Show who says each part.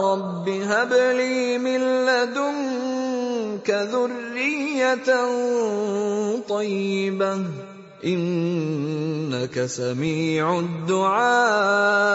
Speaker 1: رَبِّ هَبْ لِي مِن لَّدُنكَ ذُرِّيَّةً طَيِّبَةً ۖ إِنَّكَ سَمِيعُ الدُّعَاءِ